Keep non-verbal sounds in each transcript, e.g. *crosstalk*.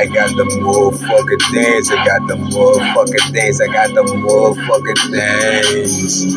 I got the motherfucking things, I got the motherfucking things, I got the motherfucking things.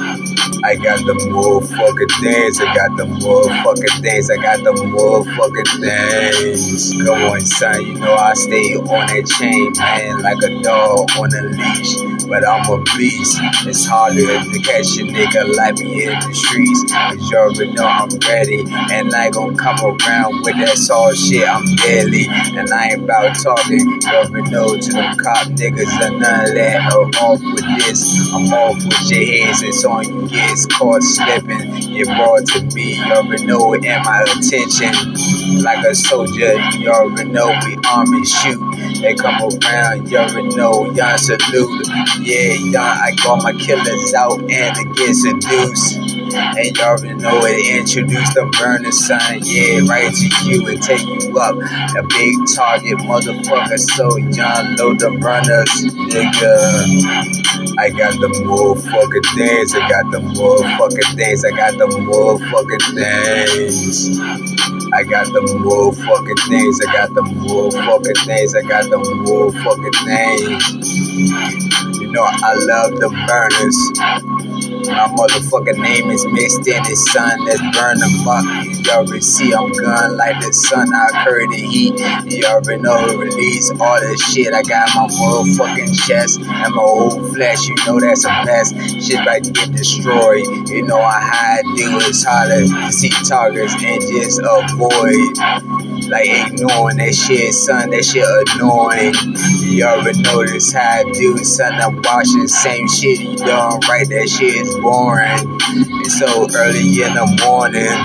I got the motherfucking things, I got the motherfucking things, I got the motherfucking things. Come on, son, you know I stay on that chain, man, like a dog on a leash. But I'm a beast. It's harder to catch a nigga like me in the streets. Cause you already know I'm ready. And I gonna come around with that soft shit, I'm deadly. And I ain't about talking, you already know to them cop niggas or none of that. I'm off with this, I'm off with your heads. It's on you gets caught slipping. You brought to me, you know it and my attention. Like a soldier, you already know we arm and shoot. They come around, you already know, young salute. Yeah, young, I got my killers out and they get seduced. And already know it. Introduce the burner sign, yeah, right to you and take you up. A big target, motherfucker. So young, know the burners, nigga. I got the motherfucking things. I got the motherfucking things. I got the motherfucking things. I got the motherfucking things. I got the motherfucking things. I got the motherfucking things. You know I love the burners. My motherfucking name is mixed in the sun that's burn them up. You already see I'm gun like the sun. I curry the heat. You already know release all this shit. I got my motherfucking chest and my whole flesh. You know that's a mess. Shit about to get destroyed. You know I. It's harder to see targets and just avoid. Like ignoring that shit, son, that shit annoying. You already know this how I do, son. I'm watching the same shit you done right. That shit is boring. It's so early in the morning.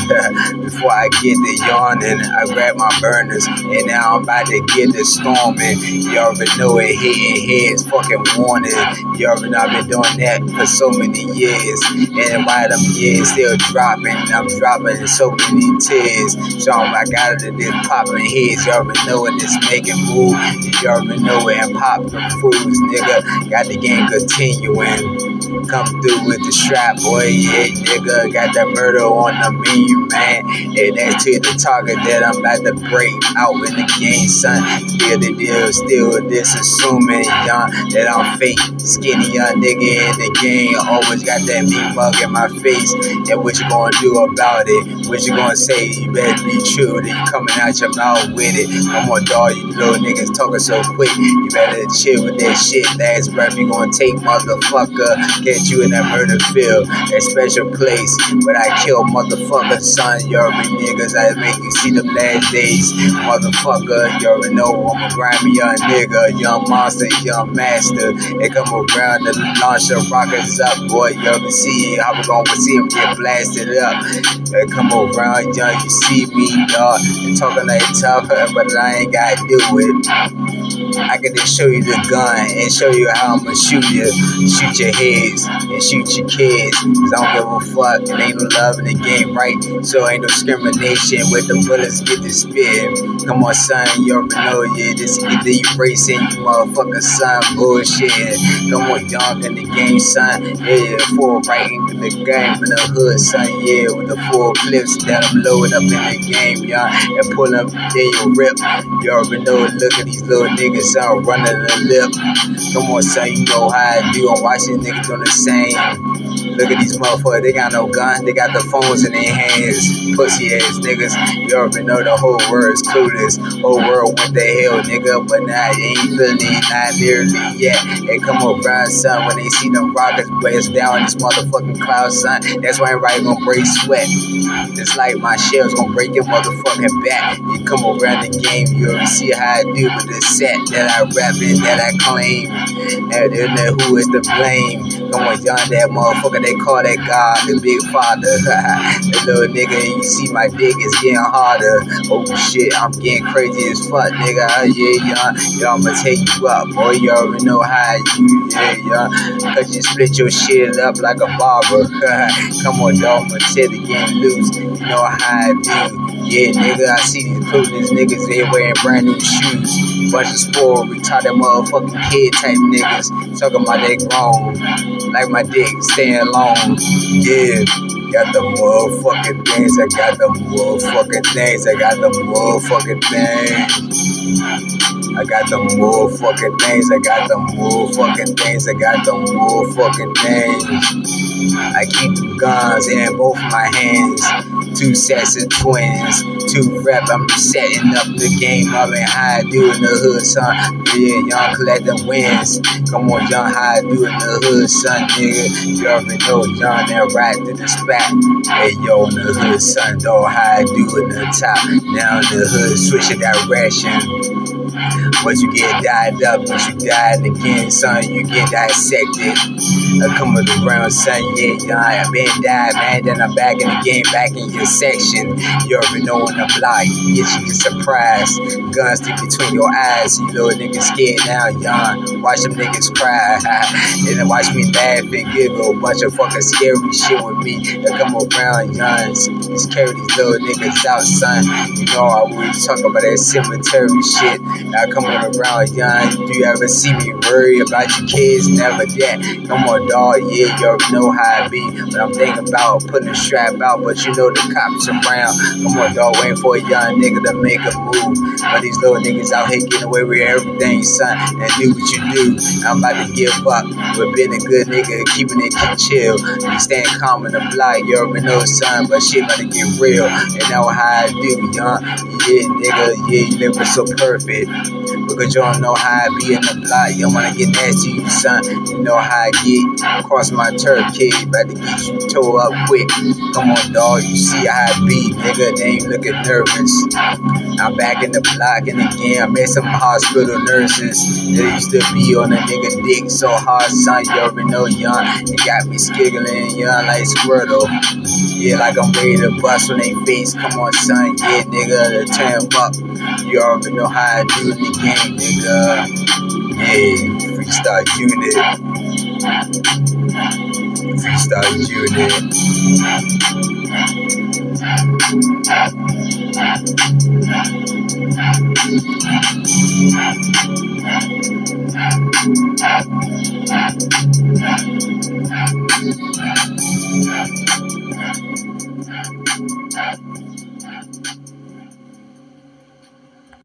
*laughs* Before I get to yawning, I grab my burners and now I'm about to get the storming. You already know it hitting heads, fucking warning. You already know I've been doing that for so many years. And why them years still dropping, I'm dropping so many tears. So I got it this popping heads. You already know it, this making move. You already know it, and pop fools, nigga. Got the game continuing. Come through with the strap, boy, yeah, nigga. Got that murder on the menu, man. And that's to the target that I'm about to break out in the game, son. Still the deal, still disassuming, young, that I'm fake. Skinny young nigga in the game. Always got that meat mug in my face. And what you gonna do about it? What you gonna say? You better be true. That you coming out your mouth with it. I'm on dog, you little niggas talking so quick. You better chill with that shit. Last breath you gonna take, motherfucker. Get you in that murder field, that special place where I kill motherfucker, son. you're niggas, I make you see them last days, motherfucker. You already know I'm a grimy young nigga, young monster, young master. They come around to launch your rockets up, boy. You already see how we gonna see them get blasted up. They come around, young, you see me, dog. They tough, but I ain't gotta do it. I can just show you the gun and show you how I'ma shoot you, shoot your heads and shoot your kids. Cause I don't give a fuck, and ain't no love in the game, right? So ain't no discrimination with the bullets get to spit. Come on, son, you already know, yeah, this either you racing, you motherfucker, son, bullshit. Come on, young in the game, son, yeah, full right in the game, in the hood, son, yeah, with the full clips that I'm loading up in the game, y'all, and pull up, then you rip. You already know, look at these little niggas, son, running the lip. Come on, son, you know how I do. I'm watching niggas doing the same. Look at these motherfuckers, they got no gun, they got the phones in their hands. Pussy ass niggas, you already know the whole world's clueless. Whole world went to hell, nigga, but now they ain't feeling not nearly yet. They come up around, son, when they see them rockets blast down in this motherfucking cloud, son. That's why everybody gonna break sweat. Just like my shells gonna break your motherfucking back. You come around the game, you already see how I do with the set that I rap and that I claim. And then who is to blame? On, y'all, that motherfucker, they call that God, the big father. *laughs* the little nigga, and you see my dick is getting harder. Oh shit, I'm getting crazy as fuck, nigga. Yeah, y'all, y'all, I'ma take you up, boy. You already know how you, yeah, y'all. Cause you split your shit up like a barber. *laughs* Come on, dog, I'ma set the game loose. You know how I do. Yeah, nigga, I see these clueless niggas, they wearing brand new shoes. Bunch of spoiled, retarded motherfucking kid type niggas. Talking about they grown. Like my dick staying long. Yeah. got the motherfucking things. I got the motherfucking things. I got the motherfucking things. I got the motherfucking things. I got the motherfucking things. I got the motherfucking things. I keep the guns in both my hands. Two sets of twins. Two rep. I'm setting up the game. I'm how I do in the hood, son. Yeah, young collecting wins. Come on, young, I do in the hood, son, nigga. You already know, young, that right to the spot. Hey, yo, in the hood, son, dog, high do in the top. Now in the hood, switching direction. Once you get died up, once you died again, son, you get dissected. I come around, son, yeah, yeah, I been died, man. Then I'm back in the game, back in your section. You already know on the block, you get surprised. Guns stick between your eyes, you little niggas scared now, young. Watch them niggas cry, and *laughs* then watch me laugh and giggle. Bunch of fucking scary shit with me. They come around, young. Just carry these little niggas out, son. You know, I always talk about that cemetery shit. I come on around young. Do you ever see me worry about your kids? Never that. No more dog. Yeah, you know how I be. But I'm thinking about putting a strap out, but you know the cops around. Come on, dog. Waiting for a young nigga to make a move. But these little niggas out here getting away with everything, son. And do what you do. I'm about to give up. But being a good nigga, keeping it chill. You staying calm in the block. You already know, son. But shit about to get real. And know how I do, young. Yeah, nigga. Yeah, you living so perfect. Because you don't know how I be in the block. You wanna get nasty, you son. You know how I get across my turf, kid. About to get you tore up quick. Come on, dog. You see how I be, nigga. They ain't looking nervous. I'm back in the block and again. I met some hospital nurses. They used to be on a nigga dick so hard, son. You already know, young. They got me skiggling, young, like Squirtle. Yeah, like I'm ready to bust on they face. Come on, son. Yeah, nigga, turn up. You already know how I do in the game, nigga. Hey, freestyle unit. Freestyle unit.